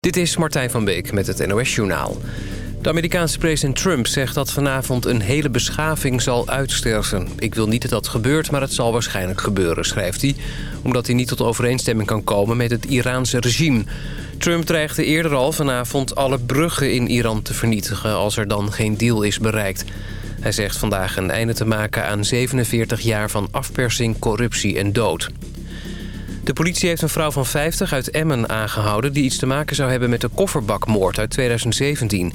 Dit is Martijn van Beek met het NOS-journaal. De Amerikaanse president Trump zegt dat vanavond een hele beschaving zal uitsterven. Ik wil niet dat dat gebeurt, maar het zal waarschijnlijk gebeuren, schrijft hij. Omdat hij niet tot overeenstemming kan komen met het Iraanse regime. Trump dreigde eerder al vanavond alle bruggen in Iran te vernietigen... als er dan geen deal is bereikt. Hij zegt vandaag een einde te maken aan 47 jaar van afpersing, corruptie en dood. De politie heeft een vrouw van 50 uit Emmen aangehouden... die iets te maken zou hebben met de kofferbakmoord uit 2017.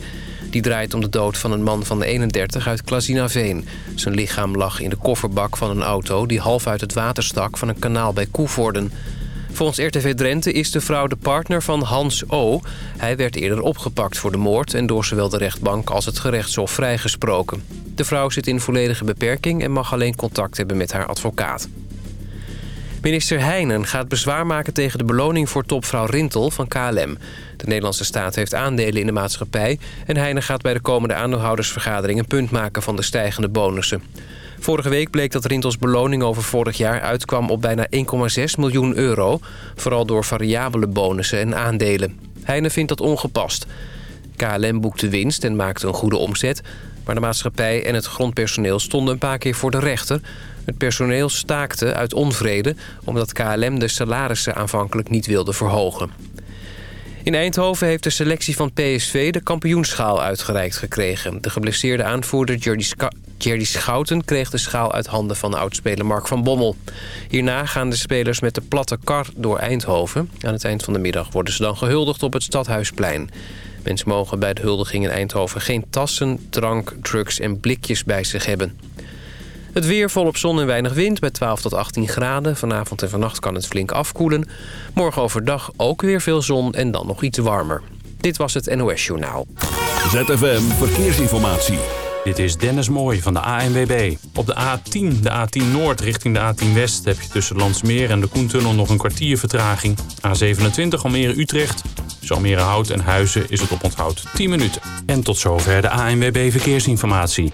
Die draait om de dood van een man van 31 uit Klazinaveen. Zijn lichaam lag in de kofferbak van een auto... die half uit het water stak van een kanaal bij Koevoorden. Volgens RTV Drenthe is de vrouw de partner van Hans O. Hij werd eerder opgepakt voor de moord... en door zowel de rechtbank als het gerechtshof vrijgesproken. De vrouw zit in volledige beperking... en mag alleen contact hebben met haar advocaat. Minister Heijnen gaat bezwaar maken tegen de beloning voor topvrouw Rintel van KLM. De Nederlandse staat heeft aandelen in de maatschappij... en Heijnen gaat bij de komende aandeelhoudersvergadering... een punt maken van de stijgende bonussen. Vorige week bleek dat Rintels beloning over vorig jaar uitkwam op bijna 1,6 miljoen euro... vooral door variabele bonussen en aandelen. Heijnen vindt dat ongepast. KLM boekte winst en maakte een goede omzet... maar de maatschappij en het grondpersoneel stonden een paar keer voor de rechter... Het personeel staakte uit onvrede... omdat KLM de salarissen aanvankelijk niet wilde verhogen. In Eindhoven heeft de selectie van PSV de kampioenschaal uitgereikt gekregen. De geblesseerde aanvoerder Jerry, Schouten kreeg de schaal uit handen van oudspeler Mark van Bommel. Hierna gaan de spelers met de platte kar door Eindhoven. Aan het eind van de middag worden ze dan gehuldigd op het Stadhuisplein. Mensen mogen bij de huldiging in Eindhoven geen tassen, drank, drugs en blikjes bij zich hebben. Het weer volop zon en weinig wind bij 12 tot 18 graden. Vanavond en vannacht kan het flink afkoelen. Morgen overdag ook weer veel zon en dan nog iets warmer. Dit was het NOS Journaal. ZFM Verkeersinformatie. Dit is Dennis Mooij van de ANWB. Op de A10, de A10 Noord richting de A10 West... heb je tussen Landsmeer en de Koentunnel nog een kwartier vertraging. A27 Almere-Utrecht. Tussen Almere Hout en Huizen is het op onthoud 10 minuten. En tot zover de ANWB Verkeersinformatie.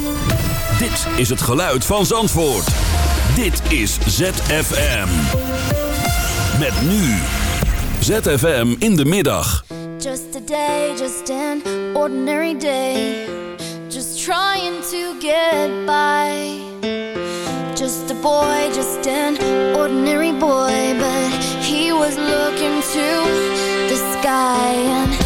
Dit is het geluid van Zandvoort. Dit is ZFM. Met nu. ZFM in de middag. Just a day, just an ordinary day. Just trying to get by. Just a boy, just an ordinary boy. But he was looking to the sky. And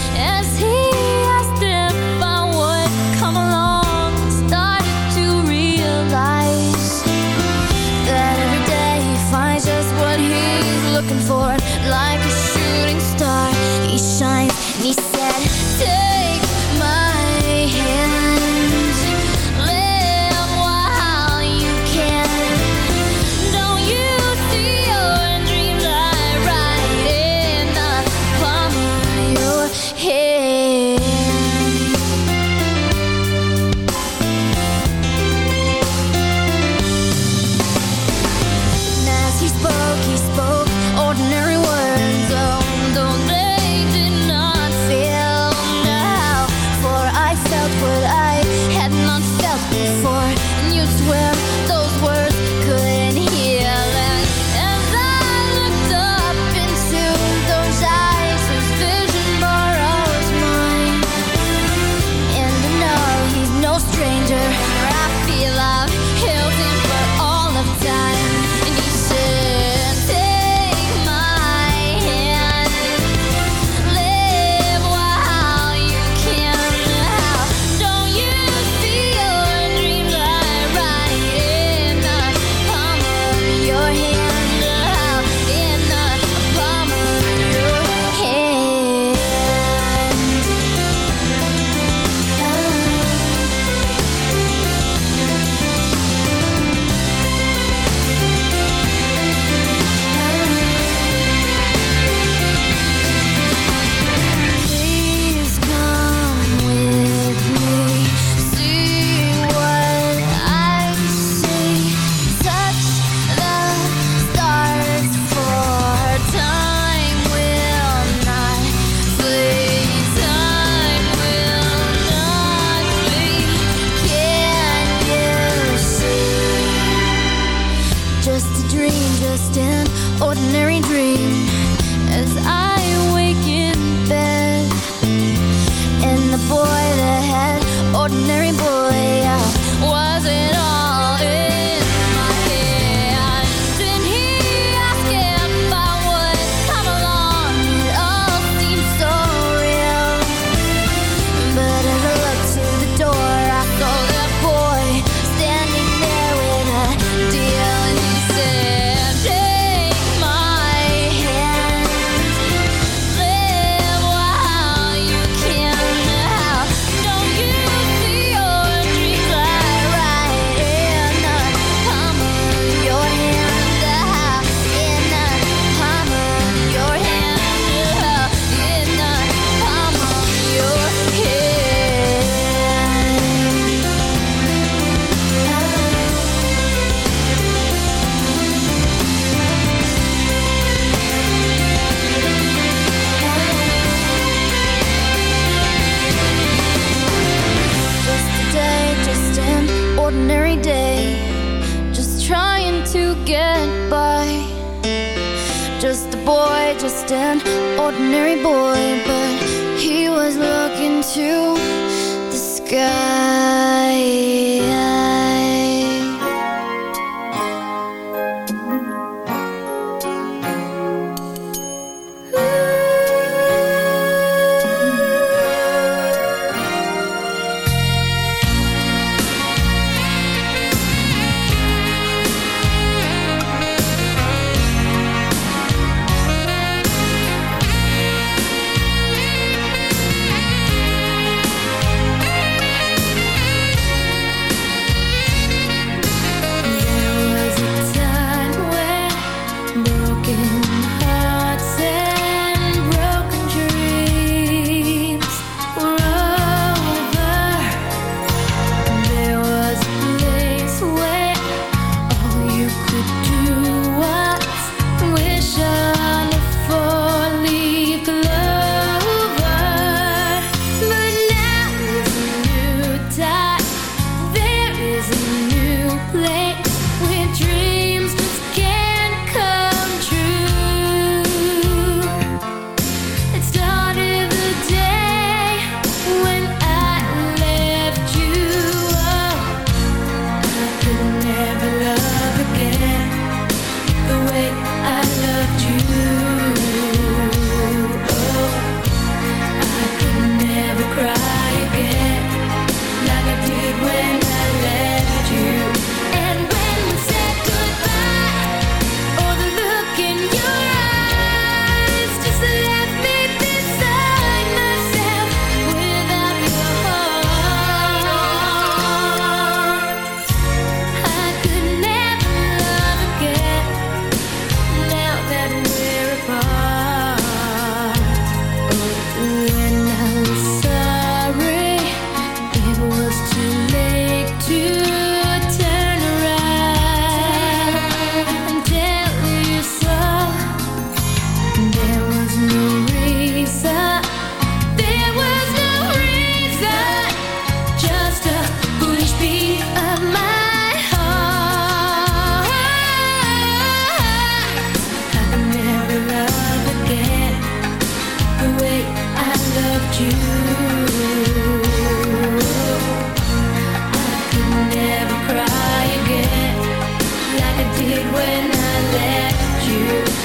you.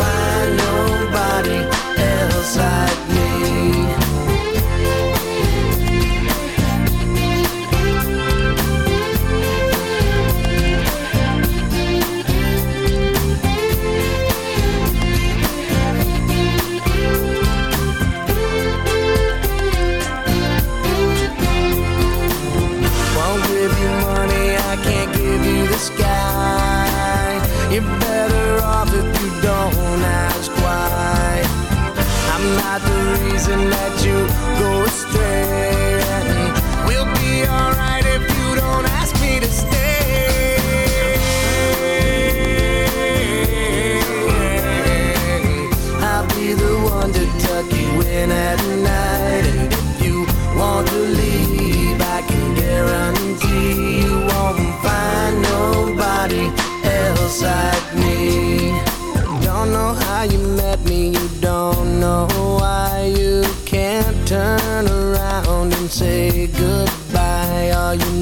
find nobody else like me. reason that you go astray. And we'll be alright if you don't ask me to stay. I'll be the one to tuck you in at night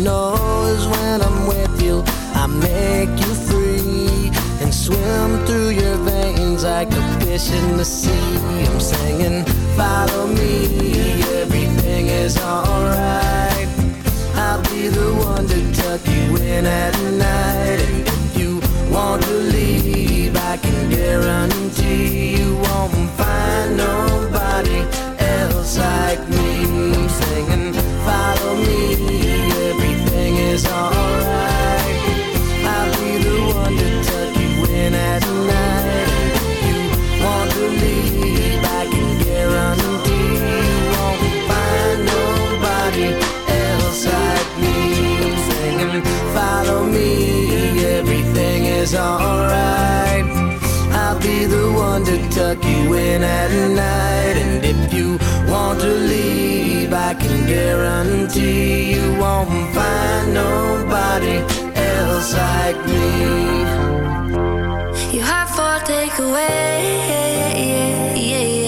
knows when I'm with you I make you free And swim through your veins like a fish in the sea. I'm singing, follow me, everything is alright. I'll be the one to tuck you in at night. And if you want to leave, I can guarantee Be the one to tuck you in at night. And if you want to leave, I can guarantee you won't find nobody else like me. You have for takeaway, yeah, yeah, yeah,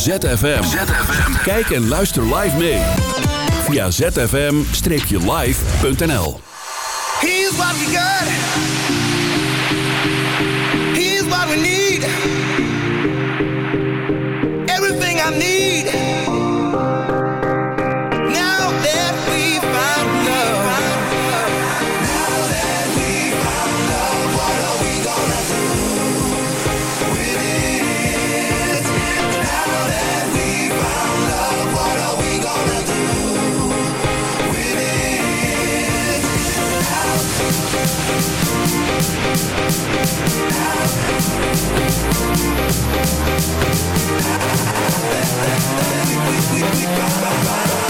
ZFM. Kijk en luister live mee. Via zfm-live.nl Here's what we got. Here's what we need. Everything I need. We, we, we, we, we,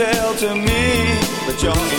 tell to me, but you're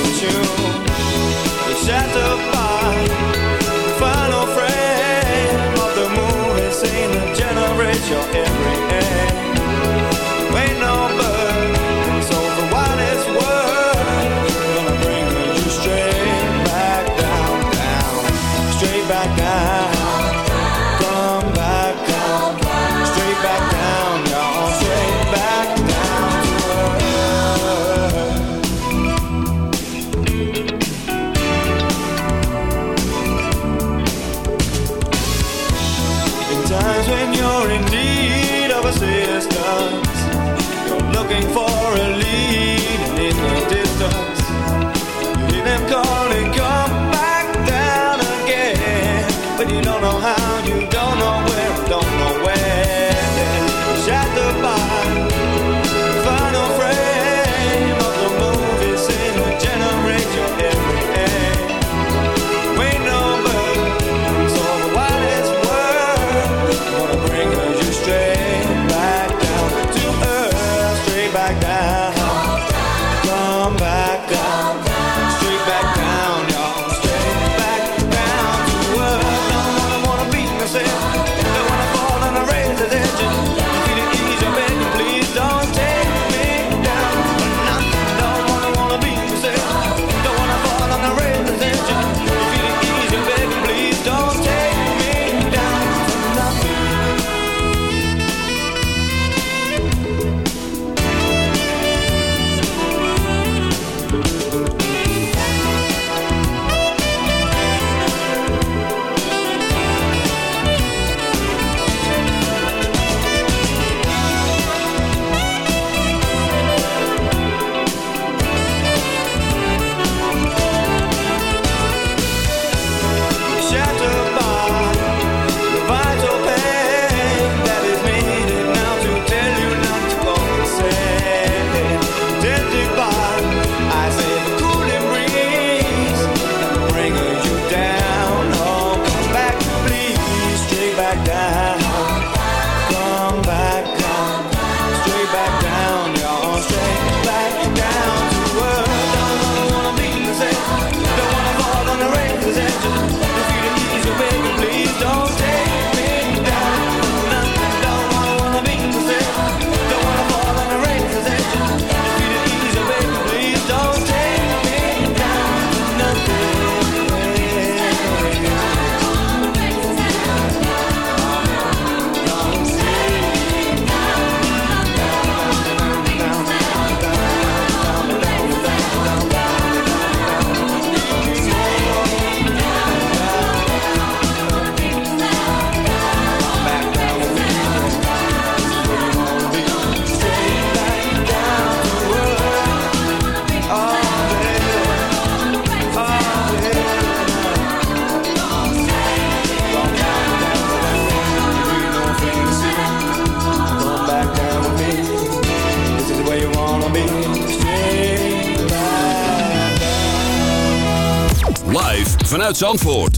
Zandvoort.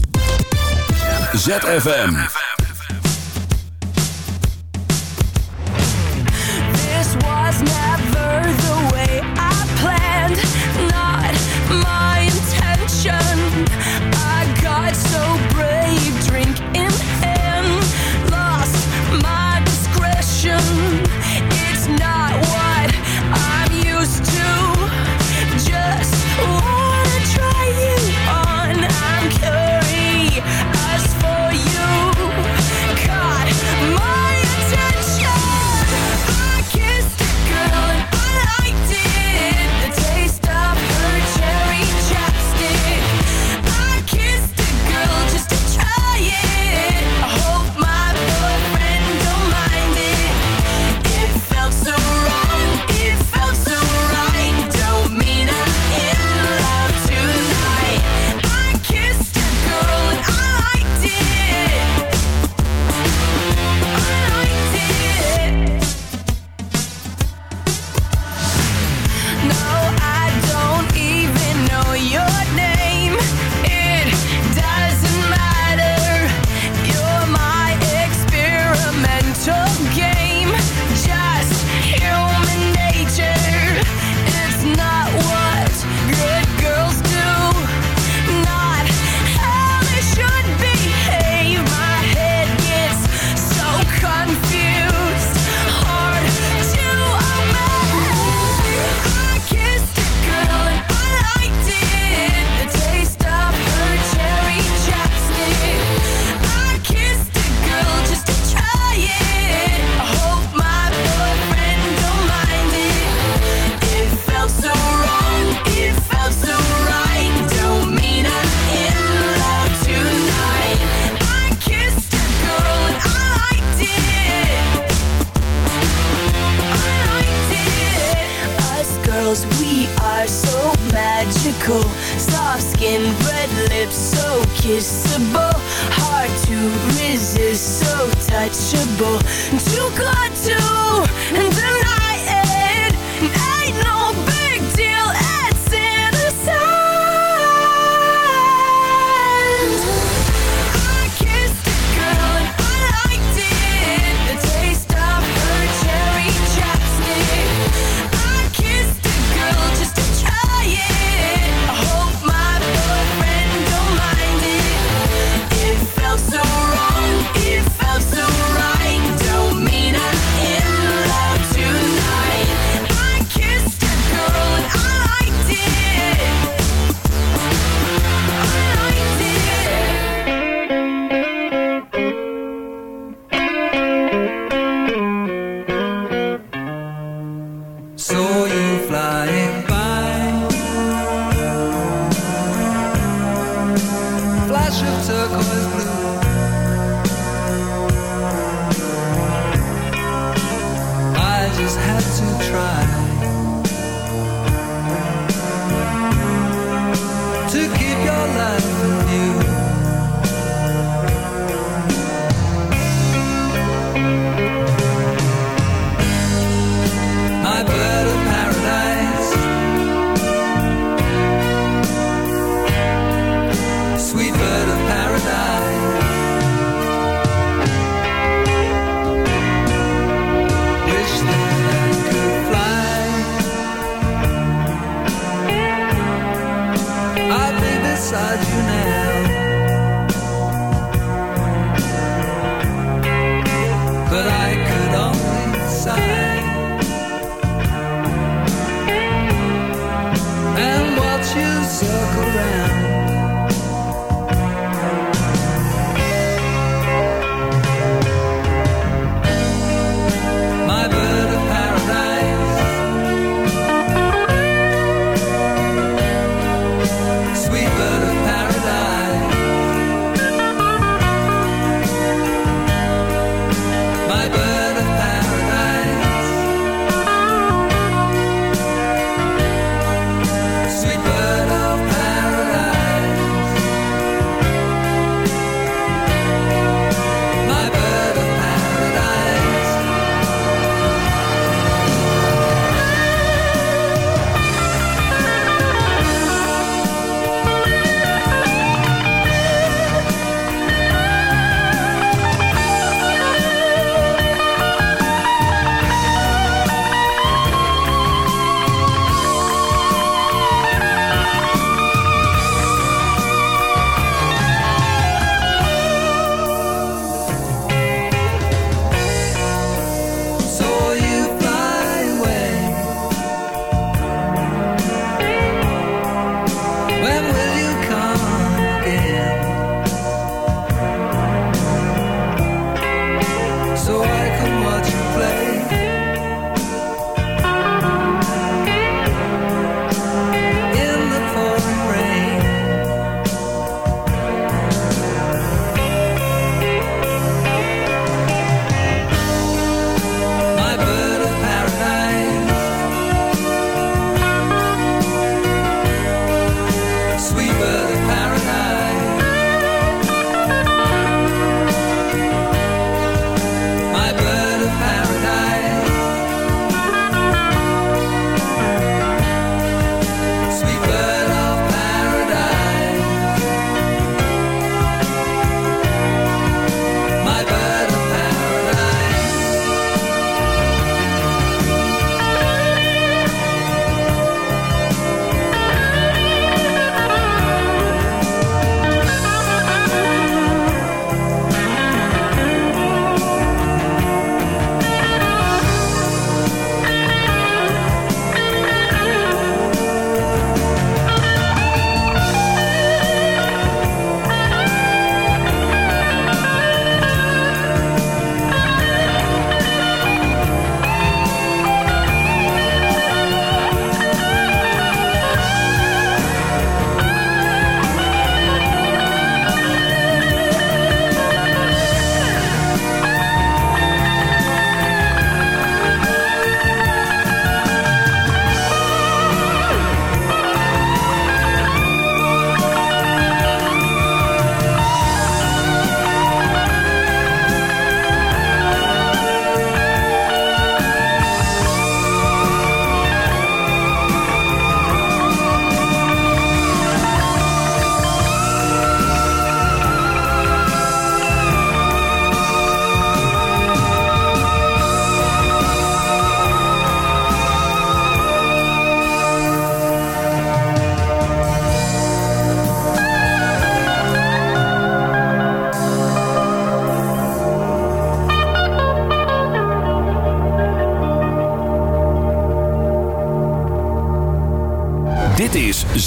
ZFM.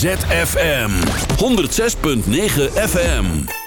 ZFM 106.9 FM.